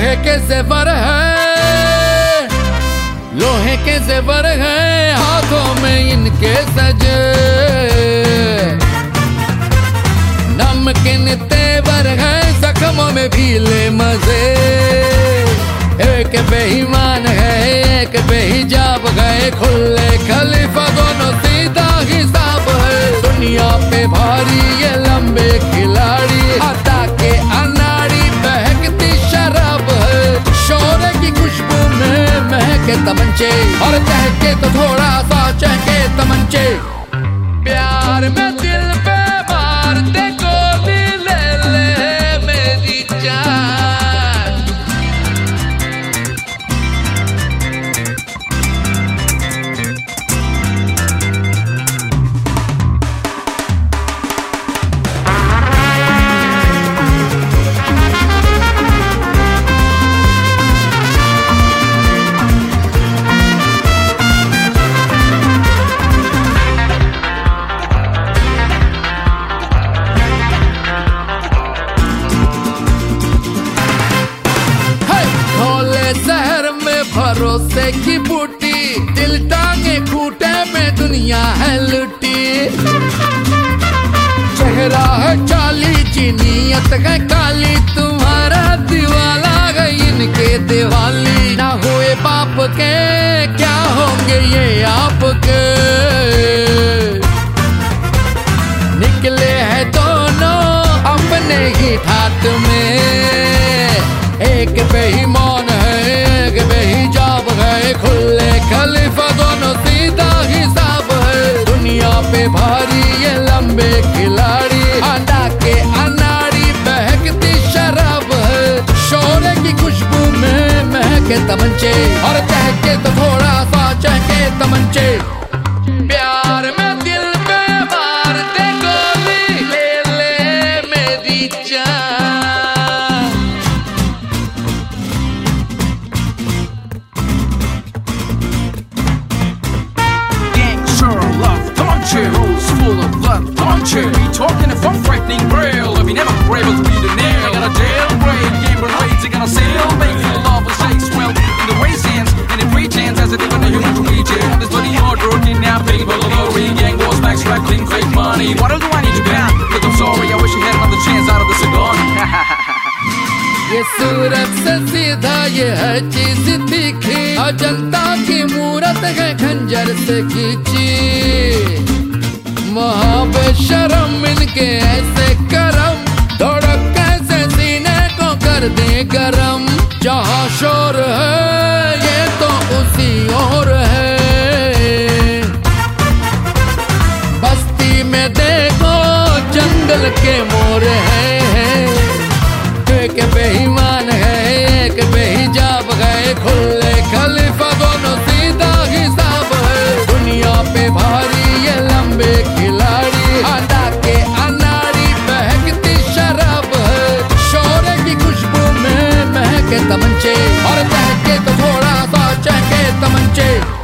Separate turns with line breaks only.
के जेवर है। लोहे के जेवर है, हाथों में इनके सजे। नमकीन तेवर है, जख्मों में भी ले मज़े। एक बेईमान है, एक बेहिजाब गए खुले खलीफा दोनों सीधा हिसाब है। दुनिया पे भारी तमंचे। और चहके तो थोड़ा सा चहके तमंचे। प्यार में दिल पे मारते भरोसे की बूटी, दिल टांगे खूटे में दुनिया है लुटी। चेहरा है चाली चीनियत है काली, तुम्हारा दिवाला गई इनके दिवाली। ना हुए बाप के, क्या होंगे ये आपके? ये लंबे खिलाड़ी अंडा के अनाड़ी, बहकती शराब है। शोरे की खुशबू में महके तमंचे, और चहके तो थोड़ा सा चहके तमंचे। प्यार में
blood, don't you? Be talking if I'm frightening real. If you never were able to beat a nail, I got a jailbreak, game rates, I got a sail, making love with shakes well in the race hands, and it pretends as if even a human to reach it. This bloody hard road kidnapping, but glory, gang wars, back extracting fake money. What else do I need to ban? Look, I'm sorry, I wish I had another chance out of the cigar.
ये सूरत से सीधा ये है चीज तीखी अजंता की मूरत है खंजर से खींची वहाँ बेशरम इनके ऐसे करम। धड़क कैसे सीने को कर दे गरम। जहाँ शोर है, ये तो उसी और है। बस्ती में देखो, जंगल के मुँह तमंचे और तहके तो थोड़ा सा चहके तमंचे।